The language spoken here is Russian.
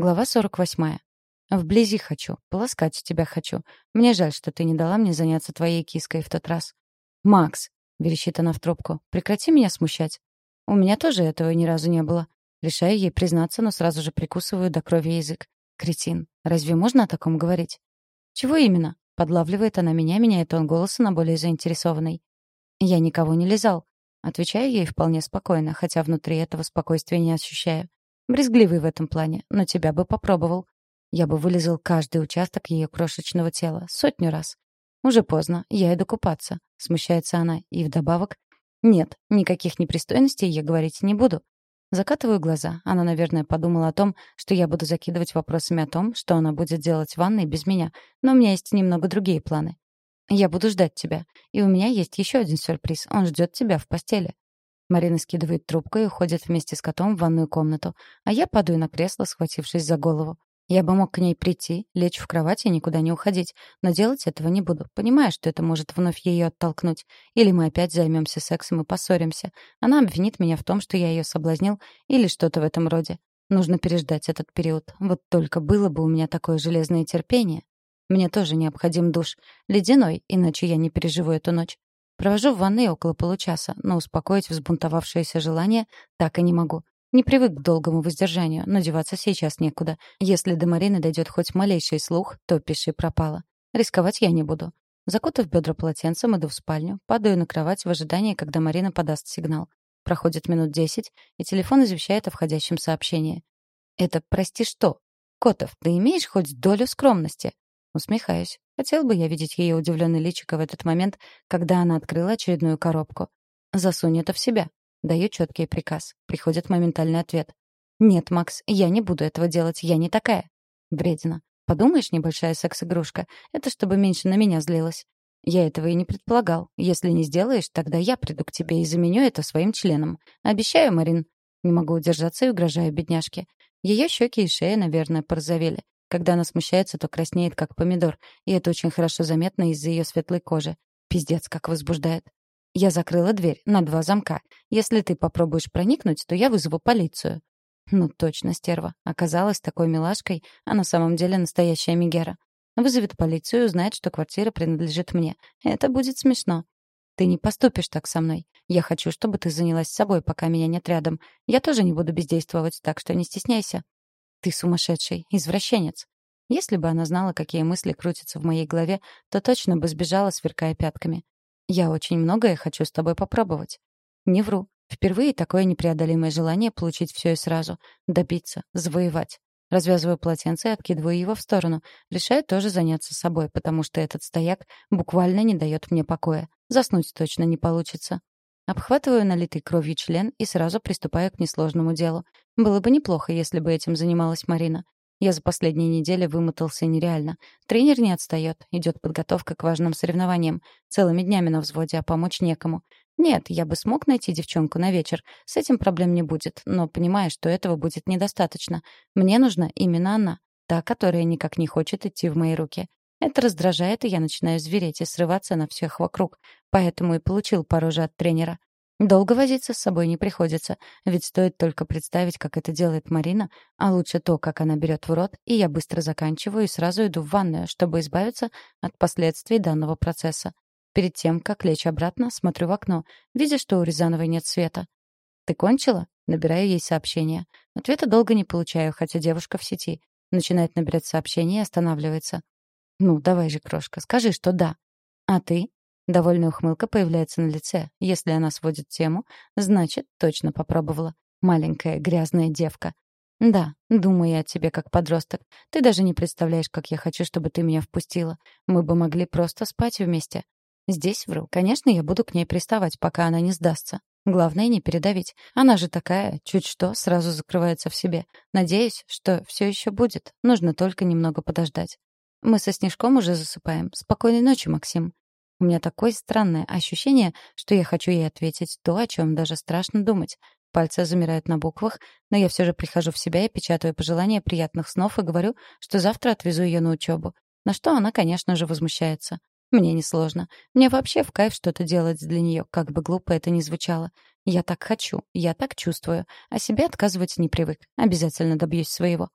Глава 48. Вблизи хочу, полоскать тебя хочу. Мне жаль, что ты не дала мне заняться твоей киской в тот раз. «Макс!» — верещит она в трубку. «Прекрати меня смущать. У меня тоже этого ни разу не было. Решаю ей признаться, но сразу же прикусываю до крови язык. Кретин. Разве можно о таком говорить? Чего именно? Подлавливает она меня, меняет тон голоса на более заинтересованный. Я никого не лизал. Отвечаю ей вполне спокойно, хотя внутри этого спокойствия не ощущаю. Брезгливый в этом плане, но тебя бы попробовал. Я бы вылезал каждый участок ее крошечного тела, сотню раз. Уже поздно, я иду купаться. Смущается она, и вдобавок... Нет, никаких непристойностей я говорить не буду. Закатываю глаза. Она, наверное, подумала о том, что я буду закидывать вопросами о том, что она будет делать в ванной без меня. Но у меня есть немного другие планы. Я буду ждать тебя. И у меня есть еще один сюрприз. Он ждет тебя в постели. Марина скидывает трубку и уходит вместе с котом в ванную комнату, а я падаю на кресло, схватившись за голову. Я бы мог к ней прийти, лечь в кровати и никуда не уходить, но делать этого не буду, понимая, что это может вновь ее оттолкнуть. Или мы опять займемся сексом и поссоримся. Она обвинит меня в том, что я ее соблазнил, или что-то в этом роде. Нужно переждать этот период. Вот только было бы у меня такое железное терпение. Мне тоже необходим душ. Ледяной, иначе я не переживу эту ночь. Провожу в ванной около получаса, но успокоить взбунтовавшееся желание так и не могу. Не привык к долгому воздержанию, но деваться сейчас некуда. Если до Марины дойдет хоть малейший слух, то пиши пропало. Рисковать я не буду. Закутав бедра полотенцем, иду в спальню, падаю на кровать в ожидании, когда Марина подаст сигнал. Проходит минут десять, и телефон извещает о входящем сообщении. «Это, прости, что? Котов, ты имеешь хоть долю скромности?» Усмехаюсь. Хотел бы я видеть ее удивленный личико в этот момент, когда она открыла очередную коробку. «Засунь это в себя». Даю четкий приказ. Приходит моментальный ответ. «Нет, Макс, я не буду этого делать, я не такая». Бредина. Подумаешь, небольшая секс-игрушка. Это чтобы меньше на меня злилась. Я этого и не предполагал. Если не сделаешь, тогда я приду к тебе и заменю это своим членом. Обещаю, Марин. Не могу удержаться и угрожаю бедняжке. Ее щеки и шея, наверное, порозовели. Когда она смущается, то краснеет, как помидор, и это очень хорошо заметно из-за ее светлой кожи. Пиздец, как возбуждает. Я закрыла дверь на два замка. Если ты попробуешь проникнуть, то я вызову полицию. Ну точно, стерва. Оказалась такой милашкой, а на самом деле настоящая Мегера. Вызовет полицию и узнает, что квартира принадлежит мне. Это будет смешно. Ты не поступишь так со мной. Я хочу, чтобы ты занялась собой, пока меня нет рядом. Я тоже не буду бездействовать, так что не стесняйся. Ты сумасшедший, извращенец. Если бы она знала, какие мысли крутятся в моей голове, то точно бы сбежала, сверкая пятками. Я очень многое хочу с тобой попробовать. Не вру. Впервые такое непреодолимое желание получить все и сразу. Добиться, завоевать. Развязываю полотенце и откидываю его в сторону. Решаю тоже заняться собой, потому что этот стояк буквально не дает мне покоя. Заснуть точно не получится. Обхватываю налитый кровью член и сразу приступаю к несложному делу. Было бы неплохо, если бы этим занималась Марина. Я за последние недели вымотался нереально. Тренер не отстает, идет подготовка к важным соревнованиям. Целыми днями на взводе, а помочь некому. Нет, я бы смог найти девчонку на вечер. С этим проблем не будет, но понимаю, что этого будет недостаточно. Мне нужна именно она, та, которая никак не хочет идти в мои руки. Это раздражает, и я начинаю звереть и срываться на всех вокруг. Поэтому и получил пороже от тренера. Долго возиться с собой не приходится, ведь стоит только представить, как это делает Марина, а лучше то, как она берет в рот, и я быстро заканчиваю и сразу иду в ванную, чтобы избавиться от последствий данного процесса. Перед тем, как лечь обратно, смотрю в окно, видя, что у Рязановой нет света. «Ты кончила?» Набираю ей сообщение. Ответа долго не получаю, хотя девушка в сети. Начинает набирать сообщение и останавливается. «Ну, давай же, крошка, скажи, что да». «А ты?» Довольная ухмылка появляется на лице. Если она сводит тему, значит, точно попробовала. Маленькая грязная девка. «Да, думаю я о тебе как подросток. Ты даже не представляешь, как я хочу, чтобы ты меня впустила. Мы бы могли просто спать вместе». Здесь вру. Конечно, я буду к ней приставать, пока она не сдастся. Главное не передавить. Она же такая, чуть что, сразу закрывается в себе. Надеюсь, что все еще будет. Нужно только немного подождать. Мы со Снежком уже засыпаем. Спокойной ночи, Максим. У меня такое странное ощущение, что я хочу ей ответить то, о чем даже страшно думать. Пальцы замирают на буквах, но я все же прихожу в себя и печатаю пожелания приятных снов и говорю, что завтра отвезу ее на учебу. На что она, конечно же, возмущается. Мне несложно. Мне вообще в кайф что-то делать для нее, как бы глупо это ни звучало. Я так хочу, я так чувствую, а себе отказывать не привык. Обязательно добьюсь своего.